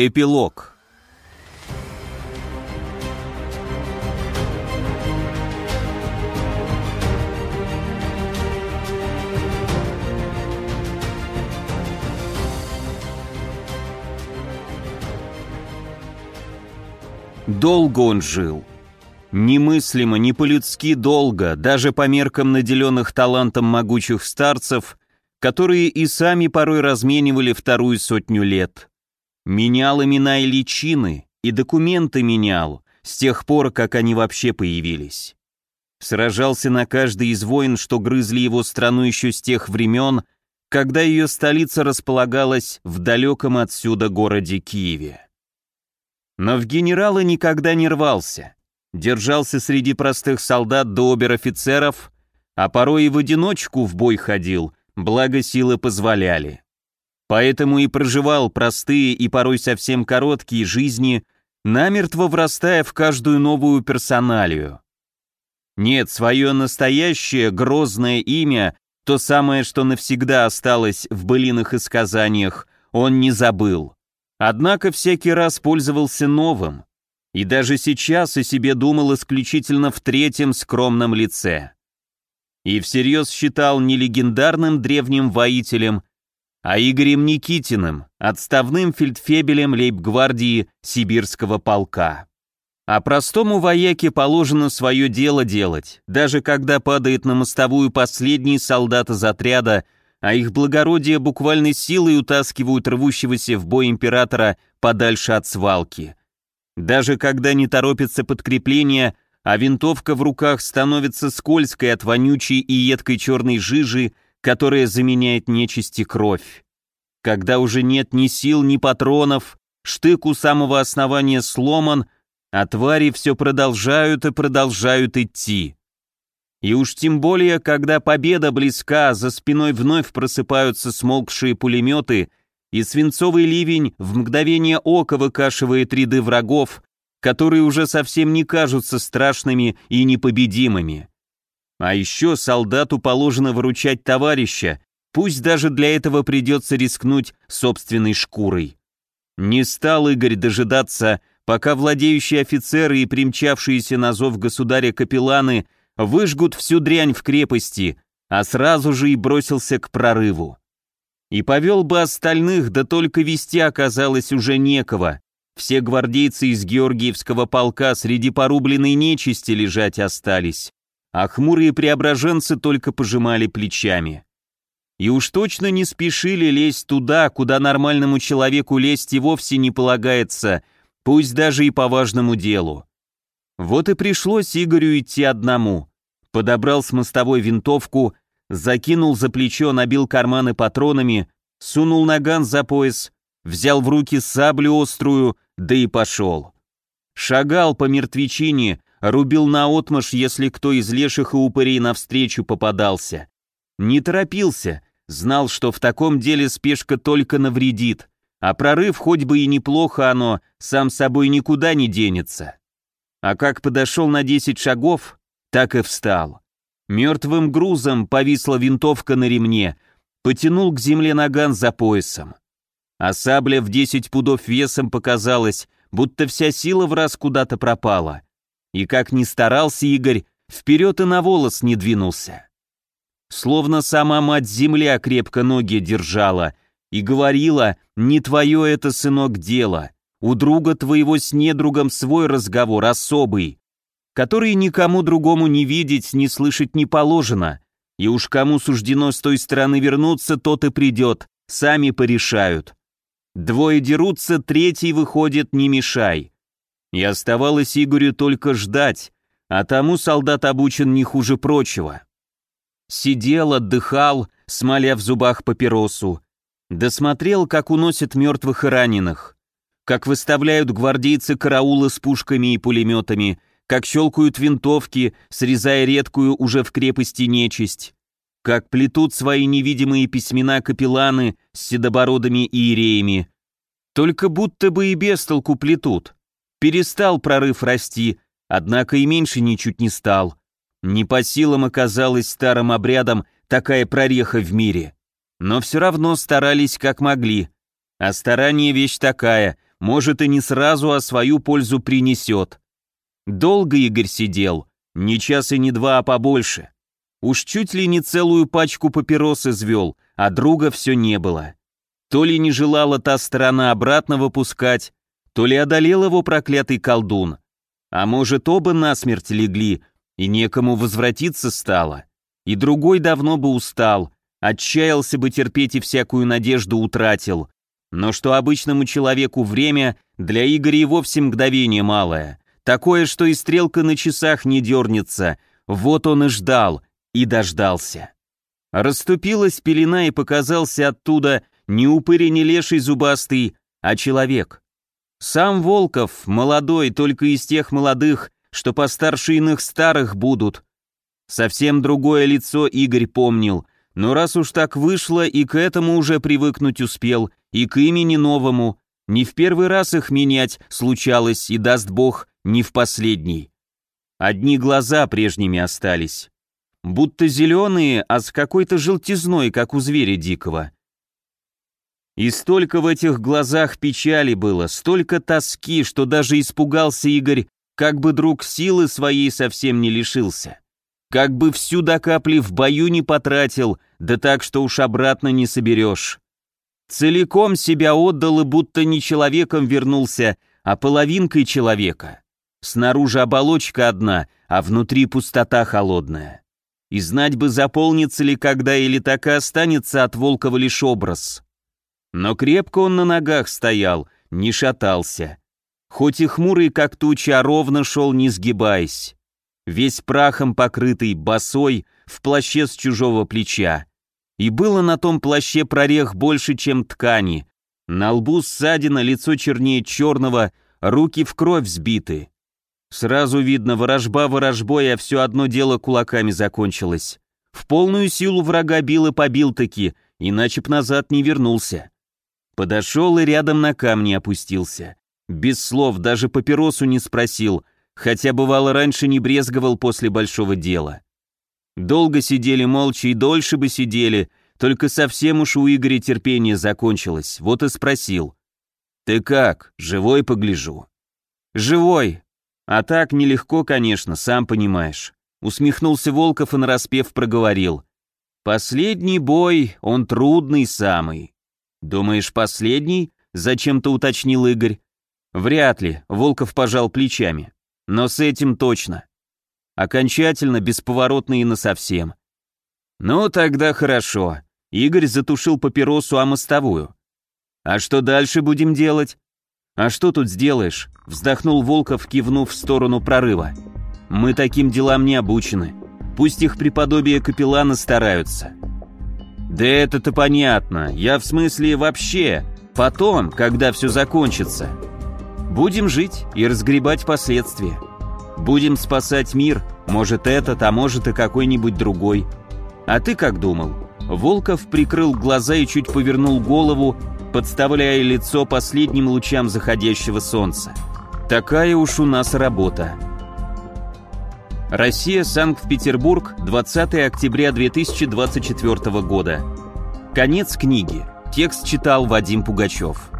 Эпилог Долго он жил. Немыслимо, не по-людски долго, даже по меркам наделенных талантом могучих старцев, которые и сами порой разменивали вторую сотню лет. Менял имена и личины, и документы менял, с тех пор, как они вообще появились. Сражался на каждый из войн, что грызли его страну еще с тех времен, когда ее столица располагалась в далеком отсюда городе Киеве. Но в генералы никогда не рвался, держался среди простых солдат до обер-офицеров, а порой и в одиночку в бой ходил, благо силы позволяли. Поэтому и проживал простые и порой совсем короткие жизни, намертво врастая в каждую новую персоналию. Нет, свое настоящее грозное имя, то самое, что навсегда осталось в былинах и сказаниях, он не забыл. Однако всякий раз пользовался новым, и даже сейчас о себе думал исключительно в третьем скромном лице. И всерьез считал не легендарным древним воителем, а Игорем Никитиным, отставным фельдфебелем лейб-гвардии Сибирского полка. А простому вояке положено свое дело делать, даже когда падает на мостовую последний солдат из отряда, а их благородие буквально силой утаскивают рвущегося в бой императора подальше от свалки. Даже когда не торопится подкрепление, а винтовка в руках становится скользкой от вонючей и едкой черной жижи, которая заменяет нечисти кровь. Когда уже нет ни сил, ни патронов, штык у самого основания сломан, а твари все продолжают и продолжают идти. И уж тем более, когда победа близка, за спиной вновь просыпаются смолкшие пулеметы, и свинцовый ливень в мгновение ока выкашивает ряды врагов, которые уже совсем не кажутся страшными и непобедимыми. А еще солдату положено выручать товарища, пусть даже для этого придется рискнуть собственной шкурой. Не стал Игорь дожидаться, пока владеющие офицеры и примчавшиеся на зов государя капелланы выжгут всю дрянь в крепости, а сразу же и бросился к прорыву. И повел бы остальных, да только вести оказалось уже некого. Все гвардейцы из Георгиевского полка среди порубленной нечисти лежать остались а хмурые преображенцы только пожимали плечами. И уж точно не спешили лезть туда, куда нормальному человеку лезть и вовсе не полагается, пусть даже и по важному делу. Вот и пришлось Игорю идти одному. Подобрал с мостовой винтовку, закинул за плечо, набил карманы патронами, сунул наган за пояс, взял в руки саблю острую, да и пошел. Шагал по мертвечине, рубил наотмашь, если кто из леших и упырей навстречу попадался. Не торопился, знал, что в таком деле спешка только навредит, а прорыв, хоть бы и неплохо оно, сам собой никуда не денется. А как подошел на десять шагов, так и встал. Мертвым грузом повисла винтовка на ремне, потянул к земле наган за поясом. А сабля в десять пудов весом показалась, будто вся сила в раз куда-то пропала. И как ни старался Игорь, вперед и на волос не двинулся. Словно сама мать-земля крепко ноги держала и говорила, не твое это, сынок, дело, у друга твоего с недругом свой разговор особый, который никому другому не видеть, не слышать не положено, и уж кому суждено с той стороны вернуться, тот и придет, сами порешают. Двое дерутся, третий выходит, не мешай. И оставалось Игорю только ждать, а тому солдат обучен не хуже прочего. Сидел, отдыхал, смоля в зубах папиросу, досмотрел, как уносят мертвых и раненых, как выставляют гвардейцы караулы с пушками и пулеметами, как щелкают винтовки, срезая редкую уже в крепости нечисть, как плетут свои невидимые письмена капелланы с седобородыми иереями. Только будто бы и без толку плетут. Перестал прорыв расти, однако и меньше ничуть не стал. Не по силам оказалась старым обрядом такая прореха в мире. Но все равно старались как могли. А старание вещь такая, может и не сразу, а свою пользу принесет. Долго Игорь сидел, не час и не два, а побольше. Уж чуть ли не целую пачку папирос извел, а друга все не было. То ли не желала та сторона обратно выпускать, то ли одолел его проклятый колдун. А может, оба насмерть легли, и некому возвратиться стало. И другой давно бы устал, отчаялся бы терпеть и всякую надежду утратил. Но что обычному человеку время, для Игоря и вовсе мгновение малое. Такое, что и стрелка на часах не дернется. Вот он и ждал, и дождался. Расступилась пелена и показался оттуда не упырь и не леший зубастый, а человек. Сам Волков, молодой, только из тех молодых, что постарше иных старых будут. Совсем другое лицо Игорь помнил, но раз уж так вышло, и к этому уже привыкнуть успел, и к имени новому, не в первый раз их менять случалось, и даст Бог, не в последний. Одни глаза прежними остались. Будто зеленые, а с какой-то желтизной, как у зверя дикого. И столько в этих глазах печали было, столько тоски, что даже испугался Игорь, как бы друг силы своей совсем не лишился. Как бы всю до капли в бою не потратил, да так, что уж обратно не соберешь. Целиком себя отдал и будто не человеком вернулся, а половинкой человека. Снаружи оболочка одна, а внутри пустота холодная. И знать бы, заполнится ли когда или так и останется от Волкова лишь образ. Но крепко он на ногах стоял, не шатался. Хоть и хмурый, как туча, а ровно шел, не сгибаясь. Весь прахом покрытый, босой, в плаще с чужого плеча. И было на том плаще прорех больше, чем ткани. На лбу ссадина, лицо чернее черного, руки в кровь сбиты. Сразу видно, ворожба ворожбой, а все одно дело кулаками закончилось. В полную силу врага бил и побил таки, иначе б назад не вернулся. Подошел и рядом на камни опустился. Без слов, даже папиросу не спросил, хотя бывало раньше не брезговал после большого дела. Долго сидели молча и дольше бы сидели, только совсем уж у Игоря терпение закончилось, вот и спросил. «Ты как? Живой погляжу?» «Живой. А так нелегко, конечно, сам понимаешь». Усмехнулся Волков и нараспев проговорил. «Последний бой, он трудный самый». «Думаешь, последний?» — зачем-то уточнил Игорь. «Вряд ли», — Волков пожал плечами. «Но с этим точно. Окончательно, бесповоротно и насовсем. Ну, тогда хорошо. Игорь затушил папиросу о мостовую. А что дальше будем делать? А что тут сделаешь? Вздохнул Волков, кивнув в сторону прорыва. Мы таким делам не обучены. Пусть их преподобие капеллана стараются. Да это-то понятно. Я в смысле вообще. Потом, когда все закончится. Будем жить и разгребать последствия. Будем спасать мир, может этот, а может и какой-нибудь другой. А ты как думал? Волков прикрыл глаза и чуть повернул голову, подставляя лицо последним лучам заходящего солнца. Такая уж у нас работа. Россия, Санкт-Петербург, 20 октября 2024 года. Конец книги. Текст читал Вадим Пугачев.